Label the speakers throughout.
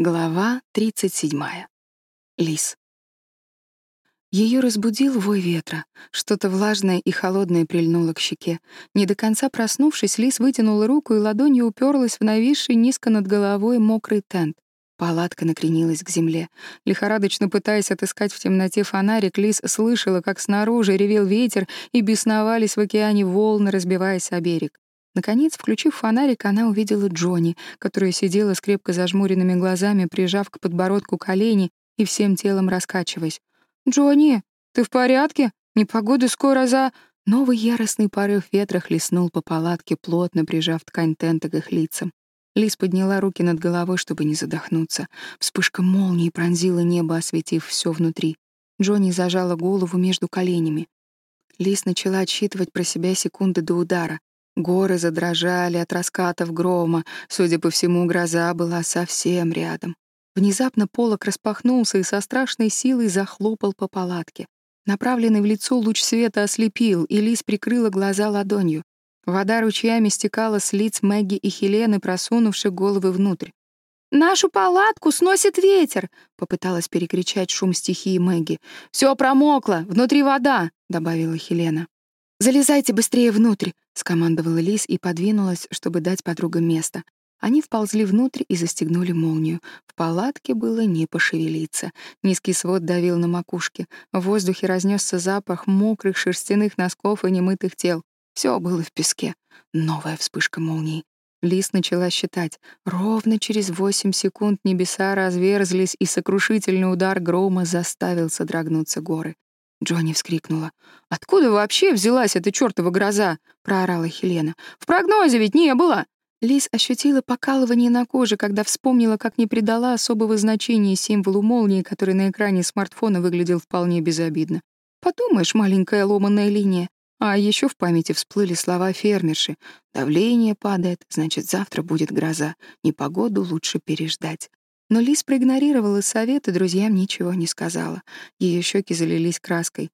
Speaker 1: Глава 37. Лис. Ее разбудил вой ветра. Что-то влажное и холодное прильнуло к щеке. Не до конца проснувшись, Лис вытянула руку и ладонью уперлась в нависший низко над головой мокрый тент. Палатка накренилась к земле. Лихорадочно пытаясь отыскать в темноте фонарик, Лис слышала, как снаружи ревел ветер и бесновались в океане волны, разбиваясь о берег. Наконец, включив фонарик, она увидела Джонни, который сидела, с крепко зажмуренными глазами, прижав к подбородку колени и всем телом раскачиваясь. «Джонни, ты в порядке? Непогода скоро за...» Новый яростный порыв ветра хлестнул по палатке, плотно прижав ткань тента к их лицам. Лис подняла руки над головой, чтобы не задохнуться. Вспышка молнии пронзила небо, осветив все внутри. Джонни зажала голову между коленями. Лис начала отсчитывать про себя секунды до удара. Горы задрожали от раскатов грома. Судя по всему, гроза была совсем рядом. Внезапно полок распахнулся и со страшной силой захлопал по палатке. Направленный в лицо луч света ослепил, и Лис прикрыла глаза ладонью. Вода ручьями стекала с лиц Мэгги и Хелены, просунувших головы внутрь. «Нашу палатку сносит ветер!» — попыталась перекричать шум стихии Мэгги. «Все промокло! Внутри вода!» — добавила Хелена. «Залезайте быстрее внутрь!» — скомандовала Лис и подвинулась, чтобы дать подругам место. Они вползли внутрь и застегнули молнию. В палатке было не пошевелиться. Низкий свод давил на макушке. В воздухе разнесся запах мокрых шерстяных носков и немытых тел. Все было в песке. Новая вспышка молнии. Лис начала считать. Ровно через восемь секунд небеса разверзлись, и сокрушительный удар грома заставил содрогнуться горы. Джонни вскрикнула. «Откуда вообще взялась эта чёртова гроза?» — проорала Хелена. «В прогнозе ведь не было!» Лис ощутила покалывание на коже, когда вспомнила, как не придала особого значения символу молнии, который на экране смартфона выглядел вполне безобидно. Подумаешь, маленькая ломаная линия. А еще в памяти всплыли слова фермерши. «Давление падает, значит, завтра будет гроза. Непогоду лучше переждать». Но Лис проигнорировала советы, друзьям ничего не сказала. Ее щеки залились краской.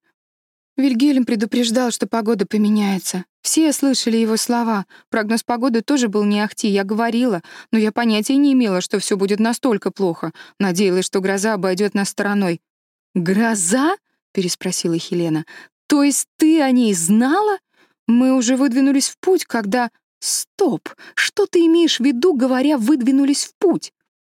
Speaker 1: Вильгельм предупреждал, что погода поменяется. Все слышали его слова. Прогноз погоды тоже был не ахти, я говорила, но я понятия не имела, что все будет настолько плохо. Надеялась, что гроза обойдет нас стороной. «Гроза?» — переспросила Хелена. «То есть ты о ней знала? Мы уже выдвинулись в путь, когда...» «Стоп! Что ты имеешь в виду, говоря «выдвинулись в путь»?»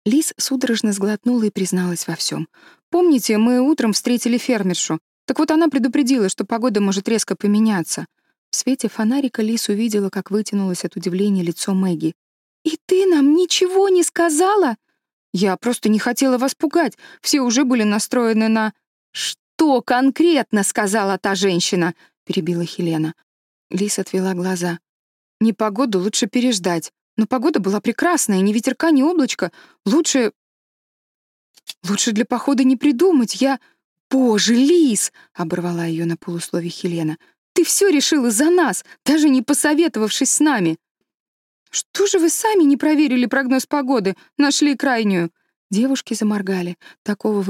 Speaker 1: Лис судорожно сглотнула и призналась во всем. «Помните, мы утром встретили фермершу? Так вот она предупредила, что погода может резко поменяться». В свете фонарика Лис увидела, как вытянулось от удивления лицо Мэгги. «И ты нам ничего не сказала?» «Я просто не хотела вас пугать. Все уже были настроены на...» «Что конкретно?» — сказала та женщина, — перебила Хелена. Лис отвела глаза. «Непогоду лучше переждать. Но погода была прекрасная, ни ветерка, ни облачка. Лучше... Лучше для похода не придумать. Я... Боже, Лис! — оборвала ее на полуслове Хелена. Ты все решила за нас, даже не посоветовавшись с нами. Что же вы сами не проверили прогноз погоды, нашли крайнюю? Девушки заморгали. Такого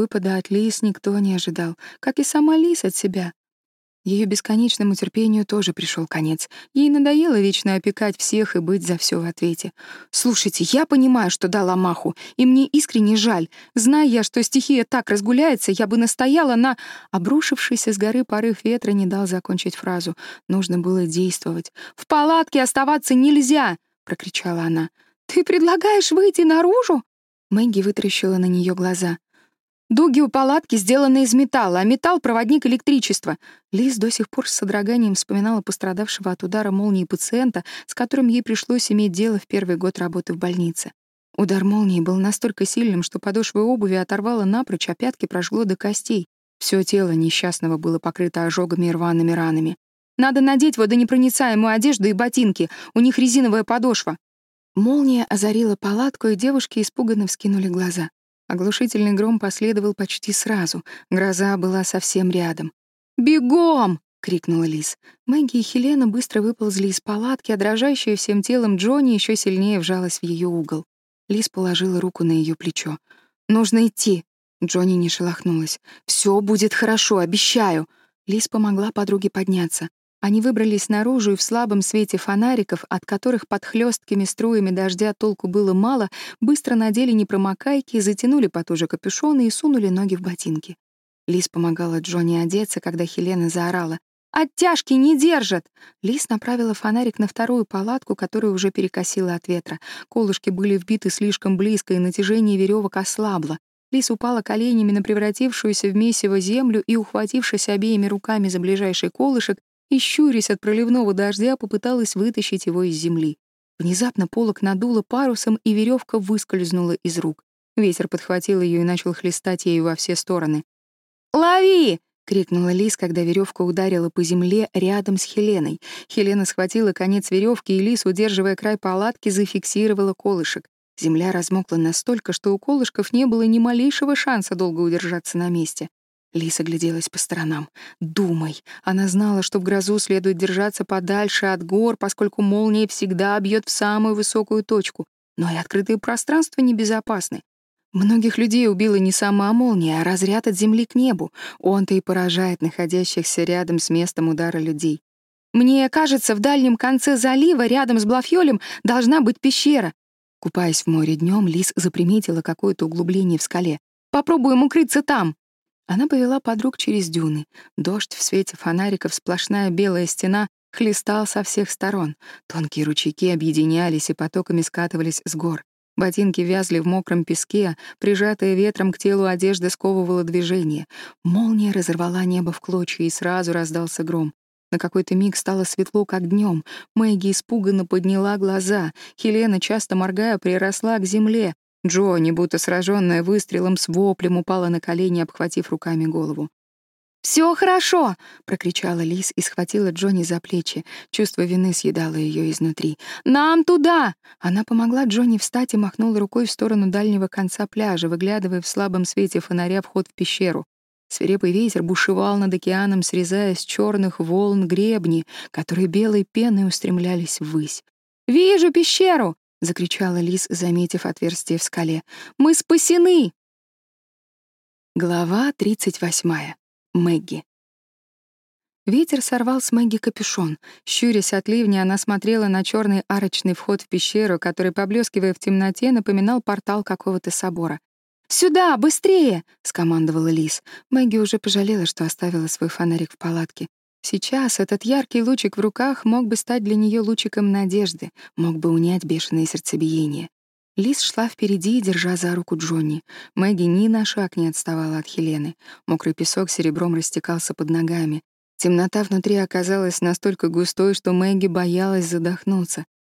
Speaker 1: выпада от Лис никто не ожидал, как и сама Лис от себя. Ее бесконечному терпению тоже пришел конец. Ей надоело вечно опекать всех и быть за все в ответе. «Слушайте, я понимаю, что дала маху, и мне искренне жаль. Зная я, что стихия так разгуляется, я бы настояла на...» Обрушившийся с горы порыв ветра не дал закончить фразу. Нужно было действовать. «В палатке оставаться нельзя!» — прокричала она. «Ты предлагаешь выйти наружу?» Мэгги вытрящила на нее глаза. Дуги у палатки сделаны из металла, а металл — проводник электричества. Лиз до сих пор с содроганием вспоминала пострадавшего от удара молнии пациента, с которым ей пришлось иметь дело в первый год работы в больнице. Удар молнии был настолько сильным, что подошвы обуви оторвало напрочь, а пятки прожгло до костей. Все тело несчастного было покрыто ожогами и рваными ранами. «Надо надеть водонепроницаемую одежду и ботинки, у них резиновая подошва». Молния озарила палатку, и девушки испуганно вскинули глаза. Оглушительный гром последовал почти сразу. Гроза была совсем рядом. «Бегом!» — крикнула Лис. Мэгги и Хелена быстро выползли из палатки, а дрожащая всем телом Джонни еще сильнее вжалась в ее угол. Лис положила руку на ее плечо. «Нужно идти!» Джонни не Они выбрались наружу и в слабом свете фонариков, от которых под хлесткими струями дождя толку было мало, быстро надели непромокайки, затянули потуже капюшоны и сунули ноги в ботинки. Лис помогала Джонни одеться, когда Хелена заорала. «Оттяжки не держат!» Лис направила фонарик на вторую палатку, которую уже перекосила от ветра. Колышки были вбиты слишком близко, и натяжение веревок ослабло. Лис упала коленями на превратившуюся в месиво землю и, ухватившись обеими руками за ближайший колышек, и, щурясь от проливного дождя, попыталась вытащить его из земли. Внезапно полок надуло парусом, и веревка выскользнула из рук. Ветер подхватил ее и начал хлестать ею во все стороны. «Лови!» — крикнула Лис, когда веревка ударила по земле рядом с Хеленой. Хелена схватила конец веревки, и Лис, удерживая край палатки, зафиксировала колышек. Земля размокла настолько, что у колышков не было ни малейшего шанса долго удержаться на месте. Лиса гляделась по сторонам. «Думай!» Она знала, что в грозу следует держаться подальше от гор, поскольку молния всегда бьет в самую высокую точку. Но и открытые пространства небезопасны. Многих людей убила не сама молния, а разряд от земли к небу. Он-то и поражает находящихся рядом с местом удара людей. «Мне кажется, в дальнем конце залива, рядом с Блафьолем, должна быть пещера». Купаясь в море днем, Лис заприметила какое-то углубление в скале. «Попробуем укрыться там». Она повела подруг через дюны. Дождь в свете фонариков, сплошная белая стена хлестал со всех сторон. Тонкие ручейки объединялись и потоками скатывались с гор. Ботинки вязли в мокром песке, прижатая ветром к телу одежда сковывала движение. Молния разорвала небо в клочья, и сразу раздался гром. На какой-то миг стало светло, как днем. Мэгги испуганно подняла глаза. Хелена, часто моргая, приросла к земле. Джонни, будто сраженная выстрелом, с воплем упала на колени, обхватив руками голову. «Все хорошо!» — прокричала Лис и схватила Джонни за плечи. Чувство вины съедало ее изнутри. «Нам туда!» Она помогла Джонни встать и махнула рукой в сторону дальнего конца пляжа, выглядывая в слабом свете фонаря вход в пещеру. Свирепый ветер бушевал над океаном, срезая с черных волн гребни, которые белой пеной устремлялись ввысь. «Вижу пещеру!» — закричала Лис, заметив отверстие в скале. «Мы спасены!» Глава 38. Мэгги. Ветер сорвал с Мэгги капюшон. Щурясь от ливня, она смотрела на черный арочный вход в пещеру, который, поблескивая в темноте, напоминал портал какого-то собора. «Сюда, быстрее!» — скомандовала Лис. Мэгги уже пожалела, что оставила свой фонарик в палатке. Сейчас этот яркий лучик в руках мог бы стать для нее лучиком надежды, мог бы унять бешеное сердцебиение. Лиз шла впереди, держа за руку Джонни. Мэгги ни на шаг не отставала от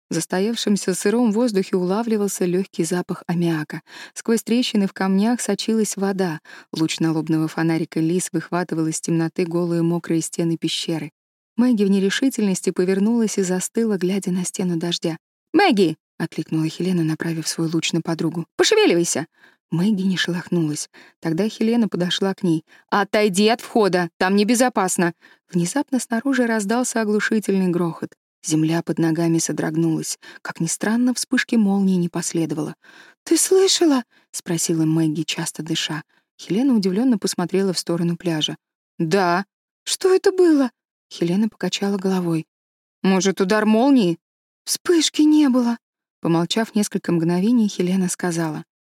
Speaker 1: Хелены. Мокрый песок серебром растекался под ногами. Темнота внутри оказалась настолько густой, что Мэгги боялась задохнуться. В застоявшемся сыром воздухе улавливался легкий запах аммиака. Сквозь трещины в камнях сочилась вода. Луч налобного фонарика Лис выхватывал из темноты голые мокрые стены пещеры. Мэгги в нерешительности повернулась и застыла, глядя на стену дождя. «Мэгги!» — окликнула Хелена, направив свой луч на подругу. «Пошевеливайся!» Мэгги не шелохнулась. Тогда Хелена подошла к ней. «Отойди от входа! Там небезопасно!» Внезапно снаружи раздался оглушительный грохот. Земля под ногами содрогнулась. Как ни странно, вспышки молнии не последовало. «Ты слышала?» — спросила Мэгги, часто дыша. Хелена удивленно посмотрела в сторону пляжа. «Да». «Что это было?» Хелена покачала головой.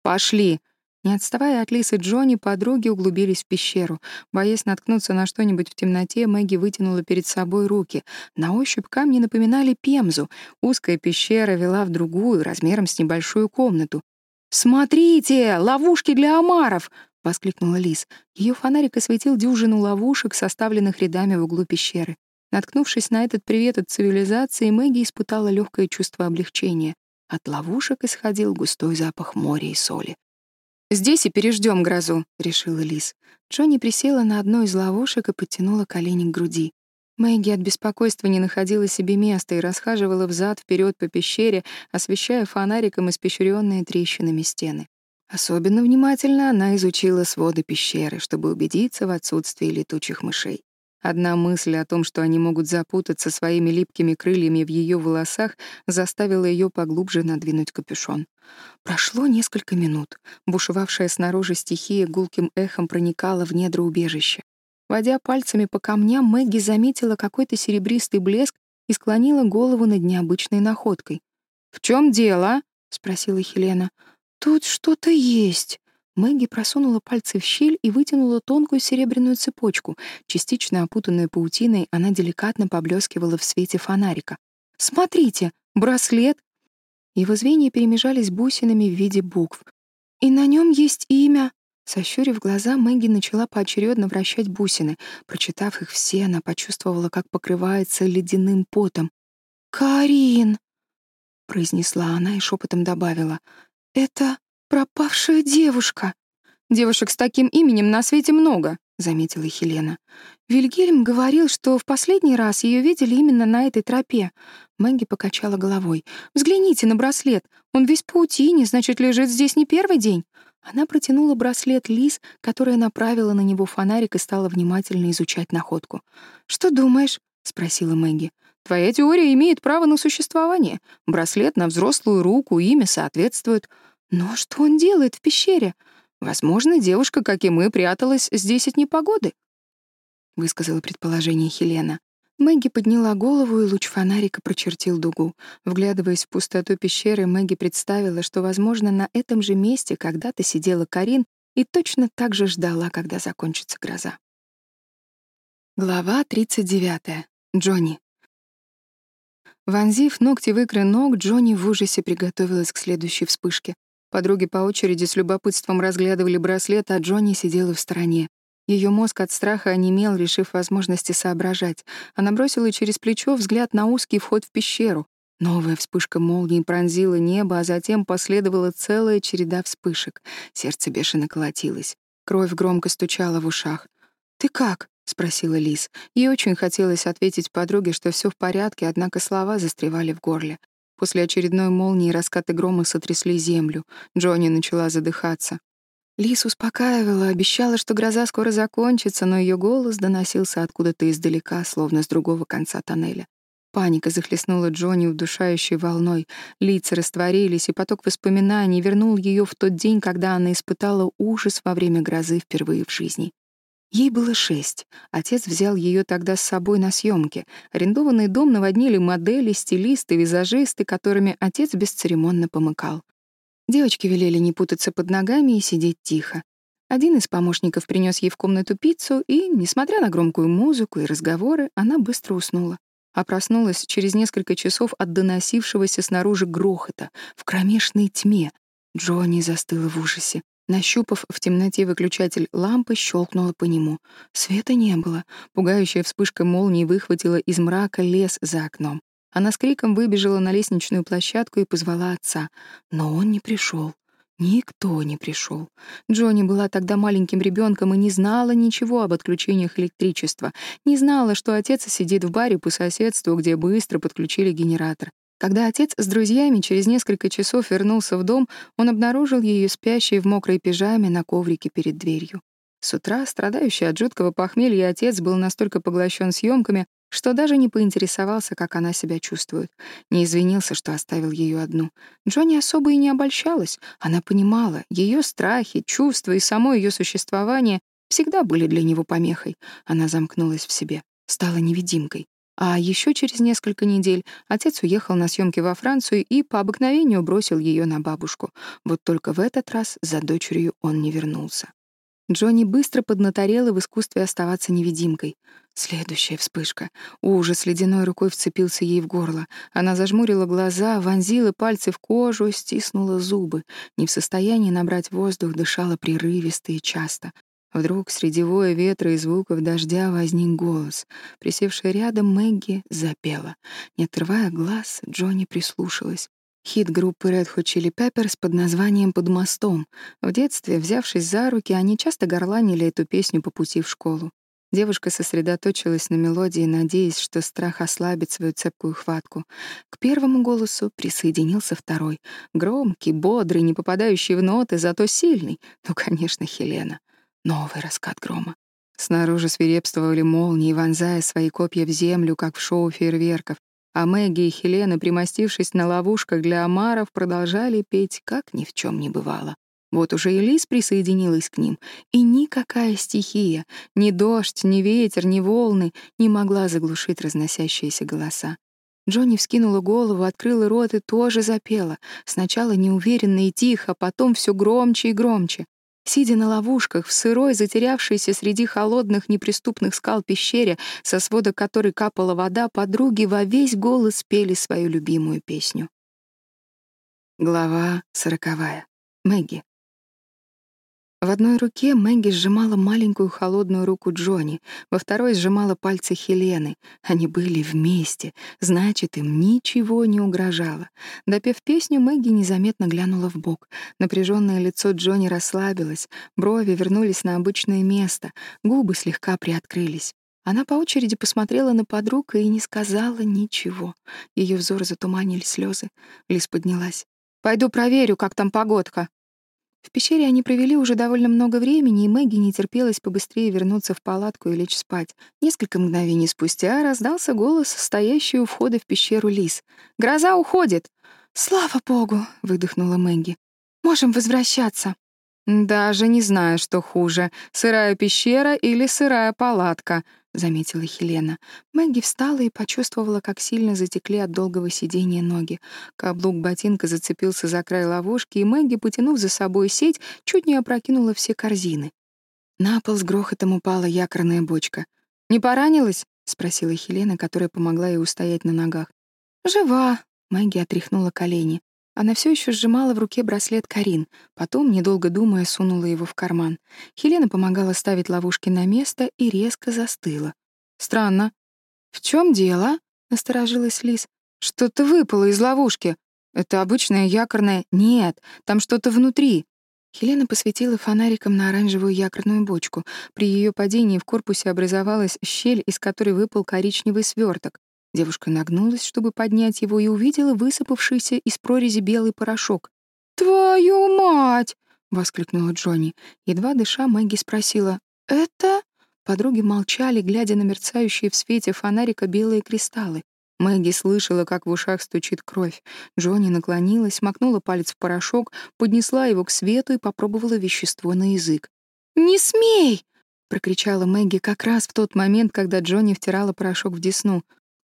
Speaker 1: «Может, удар молнии?» «Вспышки не было». Помолчав несколько мгновений, Хелена сказала. «Пошли. Не отставая от Лисы Джонни, подруги углубились в пещеру. Боясь наткнуться на что-нибудь в темноте, Мэгги вытянула перед собой руки. На ощупь камни напоминали пемзу. Узкая пещера вела в другую, размером с небольшую комнату. «Смотрите! Ловушки для омаров!» — воскликнула Лис. Ее фонарик осветил дюжину ловушек, составленных рядами в углу пещеры. Наткнувшись на этот привет от цивилизации, Мэгги испытала легкое чувство облегчения. От ловушек исходил густой запах моря и соли. «Здесь и переждем грозу», — решила Лис. Джонни присела на одну из ловушек и подтянула колени к груди. Мэгги от беспокойства не находила себе места и расхаживала взад вперед по пещере, освещая фонариком испещренные трещинами стены. Особенно внимательно она изучила своды пещеры, чтобы убедиться в отсутствии летучих мышей. Одна мысль о том, что они могут запутаться своими липкими крыльями в ее волосах, заставила ее поглубже надвинуть капюшон. Прошло несколько минут. Бушевавшая снаружи стихия гулким эхом проникала в недра убежища. Водя пальцами по камням, Мэгги заметила какой-то серебристый блеск и склонила голову над необычной находкой. «В чем дело?» — спросила Хелена. «Тут что-то есть». Мэгги просунула пальцы в щель и вытянула тонкую серебряную цепочку. Частично опутанная паутиной, она деликатно поблескивала в свете фонарика. «Смотрите, браслет!» Его звенья перемежались бусинами в виде букв. «И на нем есть имя!» Сощурив глаза, Мэгги начала поочередно вращать бусины. Прочитав их все, она почувствовала, как покрывается ледяным потом. «Карин!» — произнесла она и шепотом добавила. «Это пропавшая девушка!» «Девушек с таким именем на свете много», — заметила Хелена. Вильгельм говорил, что в последний раз ее видели именно на этой тропе. Мэгги покачала головой. «Взгляните на браслет. Он весь паутине, значит, лежит здесь не первый день». Она протянула браслет Лис, которая направила на него фонарик и стала внимательно изучать находку. «Что думаешь?» — спросила Мэгги. «Твоя теория имеет право на существование. Браслет на взрослую руку, имя соответствует. Но что он делает в пещере? Возможно, девушка, как и мы, пряталась здесь от непогоды», — высказала предположение Хелена. Мэгги подняла голову, и луч фонарика прочертил дугу. Вглядываясь в пустоту пещеры, Мэгги представила, что, возможно, на этом же месте когда-то сидела Карин и точно так же ждала, когда закончится гроза. Глава 39. Джонни. Вонзив ногти в икры ног, Джонни в ужасе приготовилась к следующей вспышке. Подруги по очереди с любопытством разглядывали браслет, а Джонни сидела в стороне. Ее мозг от страха онемел, решив возможности соображать. Она бросила через плечо взгляд на узкий вход в пещеру. Новая вспышка молнии пронзила небо, а затем последовала целая череда вспышек. Сердце бешено колотилось. Кровь громко стучала в ушах. «Ты как?» — спросила Лиз. Ей очень хотелось ответить подруге, что все в порядке, однако слова застревали в горле. После очередной молнии раскаты грома сотрясли землю. Джонни начала задыхаться. Лис успокаивала, обещала, что гроза скоро закончится, но ее голос доносился откуда-то издалека, словно с другого конца тоннеля. Паника захлестнула Джонни удушающей волной. Лица растворились, и поток воспоминаний вернул ее в тот день, когда она испытала ужас во время грозы впервые в жизни. Ей было шесть. Отец взял ее тогда с собой на съемки. Арендованный дом наводнили модели, стилисты, визажисты, которыми отец бесцеремонно помыкал. Девочки велели не путаться под ногами и сидеть тихо. Один из помощников принес ей в комнату пиццу, и, несмотря на громкую музыку и разговоры, она быстро уснула. А проснулась через несколько часов от доносившегося снаружи грохота, в кромешной тьме. Джонни застыла в ужасе. Нащупав в темноте выключатель лампы, щелкнула по нему. Света не было. Пугающая вспышка молнии выхватила из мрака лес за окном. Она с криком выбежала на лестничную площадку и позвала отца. Но он не пришел. Никто не пришел. Джонни была тогда маленьким ребенком и не знала ничего об отключениях электричества. Не знала, что отец сидит в баре по соседству, где быстро подключили генератор. Когда отец с друзьями через несколько часов вернулся в дом, он обнаружил ее спящей в мокрой пижаме на коврике перед дверью. С утра, страдающий от жуткого похмелья, отец был настолько поглощен съемками, что даже не поинтересовался, как она себя чувствует. Не извинился, что оставил ее одну. Джонни особо и не обольщалась. Она понимала, ее страхи, чувства и само ее существование всегда были для него помехой. Она замкнулась в себе, стала невидимкой. А еще через несколько недель отец уехал на съемки во Францию и по обыкновению бросил ее на бабушку. Вот только в этот раз за дочерью он не вернулся. Джонни быстро поднаторела в искусстве оставаться невидимкой. Следующая вспышка. Ужас ледяной рукой вцепился ей в горло. Она зажмурила глаза, вонзила пальцы в кожу, стиснула зубы. Не в состоянии набрать воздух, дышала прерывисто и часто. Вдруг среди воя ветра и звуков дождя возник голос. Присевшая рядом Мэгги запела. Не отрывая глаз, Джонни прислушалась. Хит группы Red Hot Chili Peppers под названием «Под мостом». В детстве, взявшись за руки, они часто горланили эту песню по пути в школу. Девушка сосредоточилась на мелодии, надеясь, что страх ослабит свою цепкую хватку. К первому голосу присоединился второй. Громкий, бодрый, не попадающий в ноты, зато сильный. Ну, конечно, Хелена. Новый раскат грома. Снаружи свирепствовали молнии, вонзая свои копья в землю, как в шоу фейерверков. А Мэгги и Хелена, примостившись на ловушках для омаров, продолжали петь, как ни в чем не бывало. Вот уже и Лис присоединилась к ним, и никакая стихия, ни дождь, ни ветер, ни волны не могла заглушить разносящиеся голоса. Джонни вскинула голову, открыла рот и тоже запела. Сначала неуверенно и тихо, потом все громче и громче. Сидя на ловушках, в сырой, затерявшейся среди холодных неприступных скал пещере, со свода которой капала вода, подруги во весь голос пели свою любимую песню. Глава сороковая. Мэгги. В одной руке Мэгги сжимала маленькую холодную руку Джонни, во второй сжимала пальцы Хелены. Они были вместе, значит, им ничего не угрожало. Допев песню, Мэгги незаметно глянула в бок. Напряженное лицо Джонни расслабилось, брови вернулись на обычное место, губы слегка приоткрылись. Она по очереди посмотрела на подруг и не сказала ничего. Ее взор затуманили слезы. Лис поднялась. «Пойду проверю, как там погодка», в пещере они провели уже довольно много времени, и Мэгги не терпелось побыстрее вернуться в палатку и лечь спать. Несколько мгновений спустя раздался голос, стоящий у входа в пещеру Лис. «Гроза уходит!» «Слава богу!» — выдохнула Мэгги. «Можем возвращаться!» «Даже не знаю, что хуже, сырая пещера или сырая палатка», — заметила Хелена. Мэгги встала и почувствовала, как сильно затекли от долгого сидения ноги. Каблук ботинка зацепился за край ловушки, и Мэгги, потянув за собой сеть, чуть не опрокинула все корзины. На пол с грохотом упала якорная бочка. «Не поранилась?» — спросила Хелена, которая помогла ей устоять на ногах. «Жива», — Мэгги отряхнула колени. Она все еще сжимала в руке браслет Карин, потом, недолго думая, сунула его в карман. Хелена помогала ставить ловушки на место и резко застыла. «Странно». «В чем дело?» — насторожилась Лис. «Что-то выпало из ловушки. Это обычная якорная...» «Нет, там что-то внутри». Хелена посветила фонариком на оранжевую якорную бочку. При ее падении в корпусе образовалась щель, из которой выпал коричневый сверток. Девушка нагнулась, чтобы поднять его, и увидела высыпавшийся из прорези белый порошок. «Твою мать!» — воскликнула Джонни. Едва дыша, Мэгги спросила. «Это?» Подруги молчали, глядя на мерцающие в свете фонарика белые кристаллы. Мэгги слышала, как в ушах стучит кровь. Джонни наклонилась, макнула палец в порошок, поднесла его к свету и попробовала вещество на язык. «Не смей!» — прокричала Мэгги как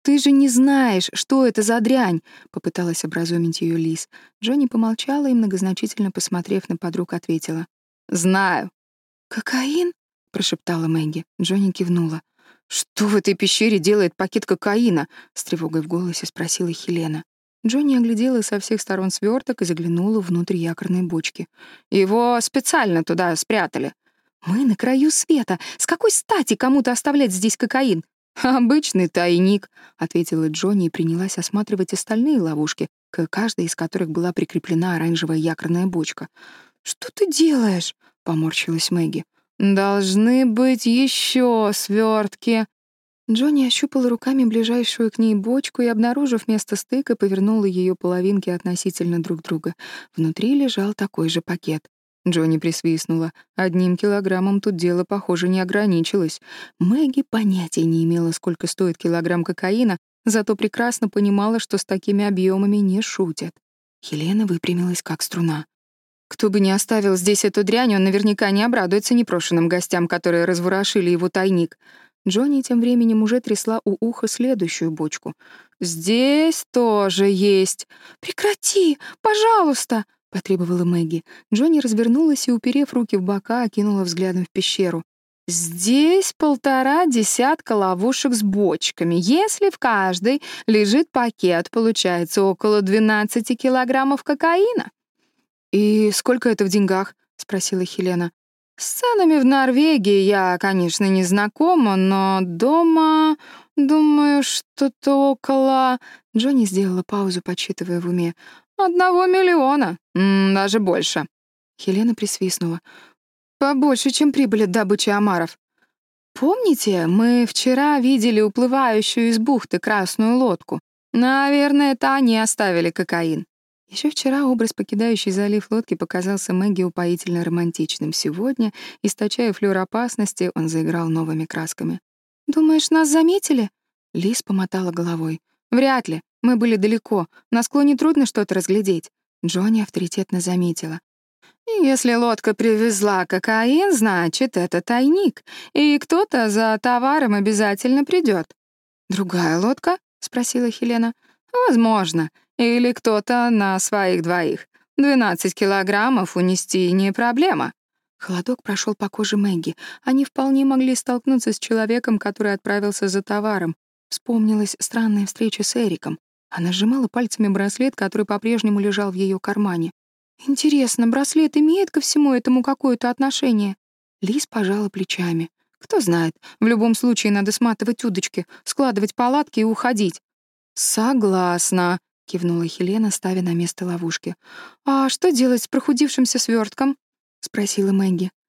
Speaker 1: раз в тот момент, когда Джонни втирала порошок в десну. «Ты же не знаешь, что это за дрянь!» — попыталась образумить ее Лис. Джонни помолчала и, многозначительно посмотрев на подруг, ответила. «Знаю». «Кокаин?» — прошептала Мэгги. Джонни кивнула. «Что в этой пещере делает пакет кокаина?» — с тревогой в голосе спросила Хелена. Джонни оглядела со всех сторон сверток и заглянула внутрь якорной бочки. «Его специально туда спрятали». «Мы на краю света. С какой стати кому-то оставлять здесь кокаин? «Обычный тайник», — ответила Джонни и принялась осматривать остальные ловушки, к каждой из которых была прикреплена оранжевая якорная бочка. «Что ты делаешь?» — поморщилась Мэгги. «Должны быть еще свертки. Джонни ощупала руками ближайшую к ней бочку и, обнаружив место стыка, повернула ее половинки относительно друг друга. Внутри лежал такой же пакет. Джонни присвистнула. Одним килограммом тут дело, похоже, не ограничилось. Мэгги понятия не имела, сколько стоит килограмм кокаина, зато прекрасно понимала, что с такими объемами не шутят. Хелена выпрямилась как струна. Кто бы ни оставил здесь эту дрянь, он наверняка не обрадуется непрошенным гостям, которые разворошили его тайник. Джонни тем временем уже трясла у уха следующую бочку. «Здесь тоже есть!» «Прекрати! Пожалуйста!» — потребовала Мэгги. Джонни развернулась и, уперев руки в бока, окинула взглядом в пещеру. «Здесь полтора десятка ловушек с бочками. Если в каждой лежит пакет, получается около 12 килограммов кокаина». «И сколько это в деньгах?» — спросила Хелена. «С ценами в Норвегии я, конечно, не знакома, но дома, думаю, что-то около...» Джонни сделала паузу, подсчитывая в уме. «Одного миллиона, М даже больше». Хелена присвистнула. «Побольше, чем прибыль от добычи омаров. Помните, мы вчера видели уплывающую из бухты красную лодку? Наверное, это они оставили кокаин». Еще вчера образ покидающей залив лодки показался Мэгги упоительно романтичным. Сегодня, источая флёр опасности, он заиграл новыми красками. «Думаешь, нас заметили?» Лис помотала головой. «Вряд ли. Мы были далеко, на склоне трудно что-то разглядеть. Джонни авторитетно заметила. «Если лодка привезла кокаин, значит, это тайник, и кто-то за товаром обязательно придет. «Другая лодка?» — спросила Хелена. «Возможно. Или кто-то на своих двоих. Двенадцать килограммов унести не проблема». Холодок прошел по коже Мэгги. Они вполне могли столкнуться с человеком, который отправился за товаром. Вспомнилась странная встреча с Эриком. Она сжимала пальцами браслет, который по-прежнему лежал в ее кармане. «Интересно, браслет имеет ко всему этому какое-то отношение?» Лис пожала плечами. «Кто знает, в любом случае надо сматывать удочки, складывать палатки и уходить». «Согласна», — кивнула Хелена, ставя на место ловушки. «А что делать с прохудившимся свертком? спросила Мэгги. Девушки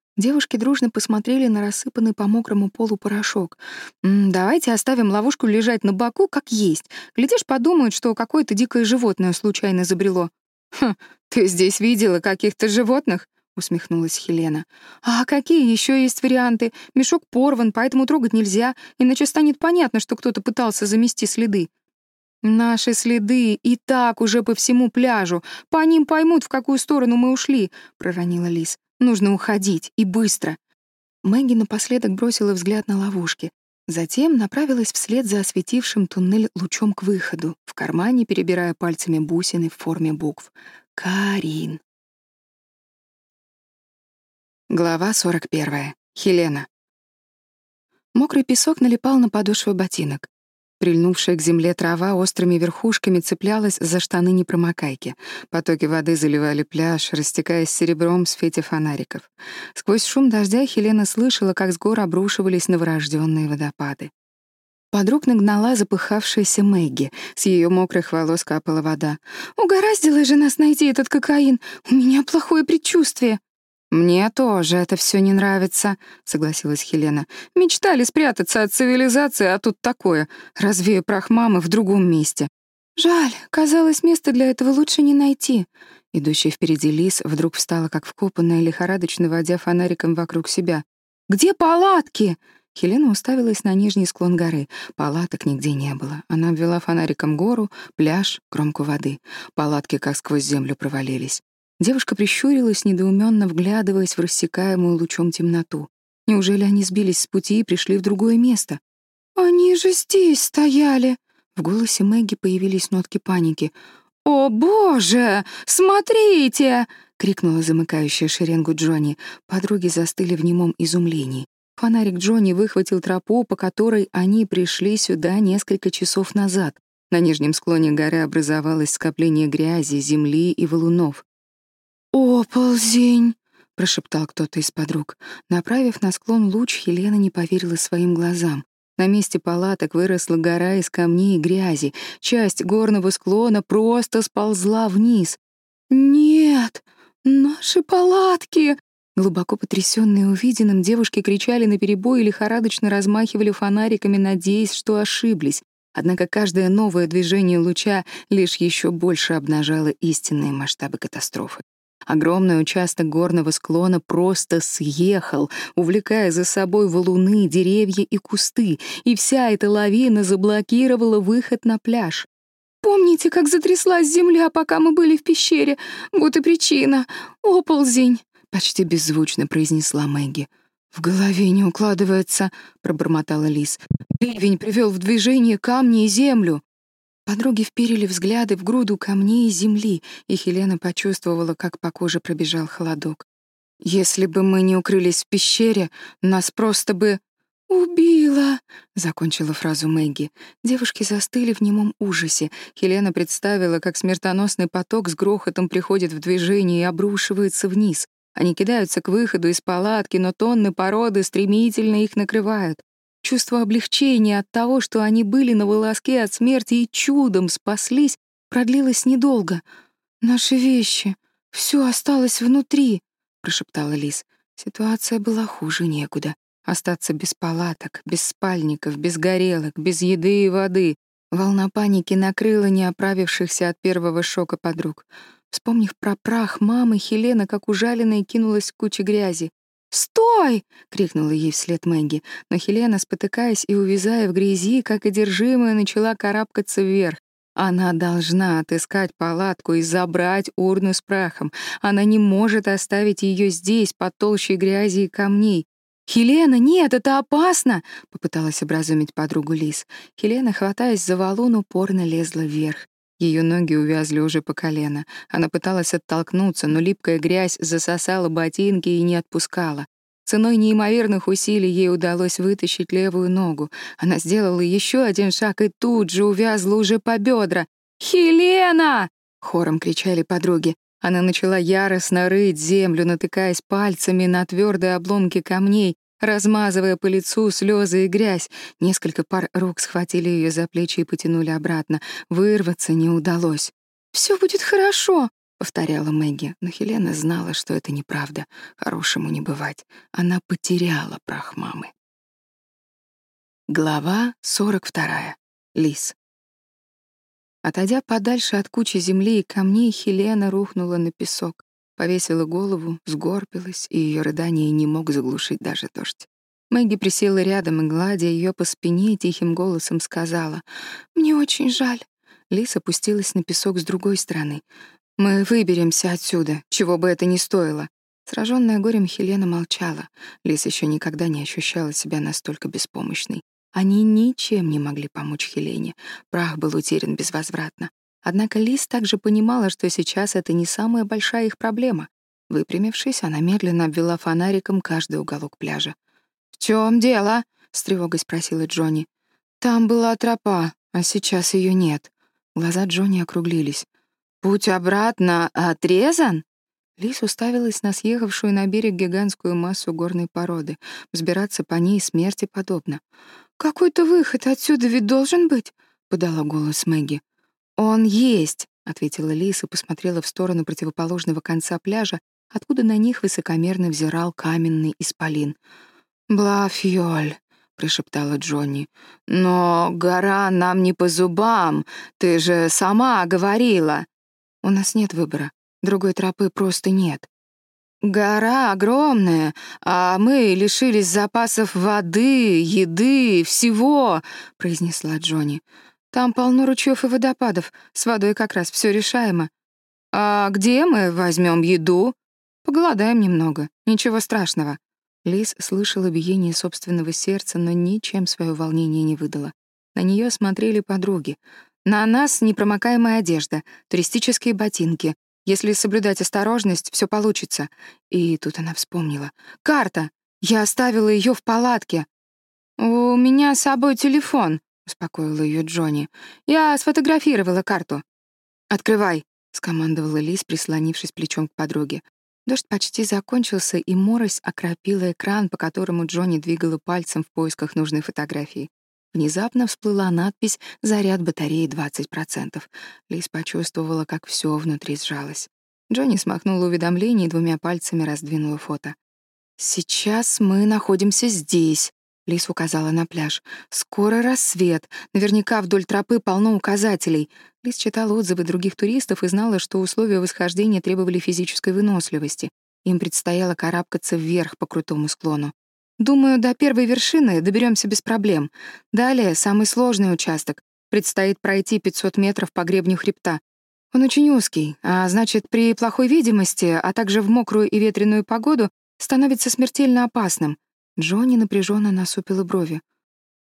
Speaker 1: дружно посмотрели на рассыпанный по мокрому полу порошок. «М -м, «Давайте оставим ловушку лежать на боку, как есть. Глядишь, подумают, что какое-то дикое животное случайно забрело». «Хм, ты здесь видела каких-то животных?» — усмехнулась Хелена. «А какие еще есть варианты? Мешок порван, поэтому трогать нельзя, иначе станет понятно, что кто-то пытался замести следы». «Наши следы и так уже по всему пляжу. По ним поймут, в какую сторону мы ушли», — проронила Лис. Нужно уходить, и быстро. Мэгги напоследок бросила взгляд на ловушки. Затем направилась вслед за осветившим туннель лучом к выходу, в кармане перебирая пальцами бусины в форме букв. «Карин». Глава 41. Хелена. Мокрый песок налипал на подошвы ботинок. Прильнувшая к земле трава острыми верхушками цеплялась за штаны непромокайки. Потоки воды заливали пляж, растекаясь серебром в свете фонариков. Сквозь шум дождя Хелена слышала, как с гор обрушивались новорожденные водопады. Подруг нагнала запыхавшаяся Мэгги. С ее мокрых волос капала вода. «Угораздило же нас найти этот кокаин! У меня плохое предчувствие!» «Мне тоже это все не нравится», — согласилась Хелена. «Мечтали спрятаться от цивилизации, а тут такое. Развею прах мамы в другом месте». «Жаль, казалось, места для этого лучше не найти». Идущая впереди Лис вдруг встала как вкопанная, лихорадочно водя фонариком вокруг себя. «Где палатки?» Хелена уставилась на нижний склон горы. Палаток нигде не было. Она ввела фонариком гору, пляж, кромку воды. Палатки как сквозь землю провалились. Девушка прищурилась, недоуменно, вглядываясь в рассекаемую лучом темноту. Неужели они сбились с пути и пришли в другое место? «Они же здесь стояли!» В голосе Мэгги появились нотки паники. «О, боже! Смотрите!» — крикнула замыкающая шеренгу Джонни. Подруги застыли в немом изумлении. Фонарик Джонни выхватил тропу, по которой они пришли сюда несколько часов назад. На нижнем склоне горы образовалось скопление грязи, земли и валунов. «Оползень!» — прошептал кто-то из подруг. Направив на склон луч, Елена не поверила своим глазам. На месте палаток выросла гора из камней и грязи. Часть горного склона просто сползла вниз. «Нет! Наши палатки!» Глубоко потрясённые увиденным, девушки кричали наперебой и лихорадочно размахивали фонариками, надеясь, что ошиблись. Однако каждое новое движение луча лишь ещё больше обнажало истинные масштабы катастрофы. Огромный участок горного склона просто съехал, увлекая за собой валуны, деревья и кусты, и вся эта лавина заблокировала выход на пляж. «Помните, как затряслась земля, пока мы были в пещере? Вот и причина. Оползень!» — почти беззвучно произнесла Мэгги. «В голове не укладывается», — пробормотала Лис. «Ливень привел в движение камни и землю». Подруги вперили взгляды в груду камней и земли, и Хелена почувствовала, как по коже пробежал холодок. «Если бы мы не укрылись в пещере, нас просто бы...» «Убила!» — закончила фразу Мэгги. Девушки застыли в немом ужасе. Хелена представила, как смертоносный поток с грохотом приходит в движение и обрушивается вниз. Они кидаются к выходу из палатки, но тонны породы стремительно их накрывают. Чувство облегчения от того, что они были на волоске от смерти и чудом спаслись, продлилось недолго. «Наши вещи, все осталось внутри», — прошептала Лис. Ситуация была хуже некуда. Остаться без палаток, без спальников, без горелок, без еды и воды. Волна паники накрыла не оправившихся от первого шока подруг. Вспомнив про прах мамы, Хелена, как ужаленная, кинулась к куче грязи. «Стой!» — крикнула ей вслед Мэгги, но Хелена, спотыкаясь и увязая в грязи, как одержимая, начала карабкаться вверх. Она должна отыскать палатку и забрать урну с прахом. Она не может оставить ее здесь, под толщей грязи и камней. «Хелена, нет, это опасно!» — попыталась образумить подругу Лис. Хелена, хватаясь за валун, упорно лезла вверх. Ее ноги увязли уже по колено. Она пыталась оттолкнуться, но липкая грязь засосала ботинки и не отпускала. Ценой неимоверных усилий ей удалось вытащить левую ногу. Она сделала еще один шаг и тут же увязла уже по бедра. «Хелена!» — хором кричали подруги. Она начала яростно рыть землю, натыкаясь пальцами на твердые обломки камней, размазывая по лицу слезы и грязь. Несколько пар рук схватили ее за плечи и потянули обратно. Вырваться не удалось. Все будет хорошо», — повторяла Мэгги, но Хелена знала, что это неправда. Хорошему не бывать. Она потеряла прах мамы. Глава 42. Лис. Отойдя подальше от кучи земли и камней, Хелена рухнула на песок. повесила голову, сгорбилась и ее рыдание не мог заглушить даже дождь. Мэгги присела рядом и, гладя ее по спине, тихим голосом сказала «Мне очень жаль». Лис опустилась на песок с другой стороны. «Мы выберемся отсюда, чего бы это ни стоило». Сраженная горем Хелена молчала. Лис еще никогда не ощущала себя настолько беспомощной. Они ничем не могли помочь Хелене. Прах был утерян безвозвратно. Однако Лис также понимала, что сейчас это не самая большая их проблема. Выпрямившись, она медленно обвела фонариком каждый уголок пляжа. «В чем дело?» — с тревогой спросила Джонни. «Там была тропа, а сейчас ее нет». Глаза Джонни округлились. «Путь обратно отрезан?» Лис уставилась на съехавшую на берег гигантскую массу горной породы. Взбираться по ней смерти подобно. «Какой-то выход отсюда ведь должен быть», — подала голос Мэгги.«Он есть», — ответила Лис и посмотрела в сторону противоположного конца пляжа, откуда на них высокомерно взирал каменный исполин. «Блафьёль», — прошептала Джонни. «Но гора нам не по зубам, ты же сама говорила». «У нас нет выбора, другой тропы просто нет». «Гора огромная, а мы лишились запасов воды, еды, всего», — произнесла Джонни. Там полно ручьев и водопадов, с водой как раз все решаемо. А где мы возьмем еду? Поголодаем немного, ничего страшного. Лис слышала биение собственного сердца, но ничем свое волнение не выдала. На нее смотрели подруги. На нас непромокаемая одежда, туристические ботинки. Если соблюдать осторожность, все получится. И тут она вспомнила. Карта! Я оставила ее в палатке. У меня с собой телефон, — успокоила ее Джонни. «Я сфотографировала карту». «Открывай», — скомандовала Лиз, прислонившись плечом к подруге. Дождь почти закончился, и морось окропила экран, по которому Джонни двигала пальцем в поисках нужной фотографии. Внезапно всплыла надпись «Заряд батареи 20%». Лиз почувствовала, как все внутри сжалось. Джонни смахнула уведомление и двумя пальцами раздвинула фото. «Сейчас мы находимся здесь», Лис указала на пляж. «Скоро рассвет. Наверняка вдоль тропы полно указателей». Лис читала отзывы других туристов и знала, что условия восхождения требовали физической выносливости. Им предстояло карабкаться вверх по крутому склону. «Думаю, до первой вершины доберемся без проблем. Далее самый сложный участок. Предстоит пройти 500 метров по гребню хребта. Он очень узкий, а значит, при плохой видимости, а также в мокрую и ветреную погоду, становится смертельно опасным. Джонни напряженно насупила брови.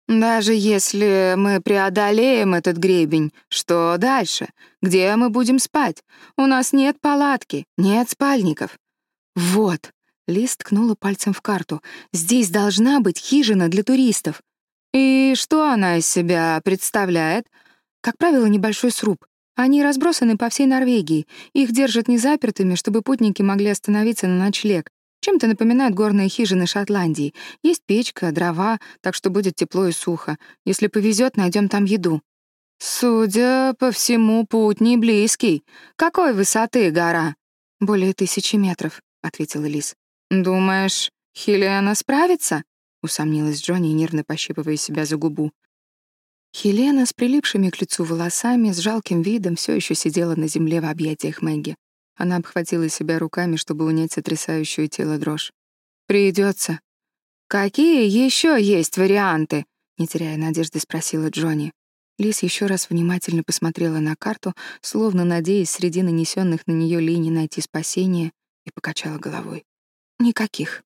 Speaker 1: «Даже если мы преодолеем этот гребень, что дальше? Где мы будем спать? У нас нет палатки, нет спальников». «Вот», — Лиз ткнула пальцем в карту, «здесь должна быть хижина для туристов». «И что она из себя представляет?» «Как правило, небольшой сруб. Они разбросаны по всей Норвегии. Их держат незапертыми, чтобы путники могли остановиться на ночлег. Чем-то напоминают горные хижины Шотландии. Есть печка, дрова, так что будет тепло и сухо. Если повезет, найдем там еду. Судя по всему, путь не близкий. Какой высоты гора? Более тысячи метров, ответила Лиз. Думаешь, Хелена справится? усомнилась Джонни, нервно пощипывая себя за губу. Хелена с прилипшими к лицу волосами, с жалким видом, все еще сидела на земле в объятиях Мэгги. Она обхватила себя руками, чтобы унять сотрясающую тело дрожь. Придется. «Какие еще есть варианты?» — не теряя надежды, спросила Джонни. Лис еще раз внимательно посмотрела на карту, словно надеясь среди нанесенных на нее линий найти спасение, и покачала головой. Никаких.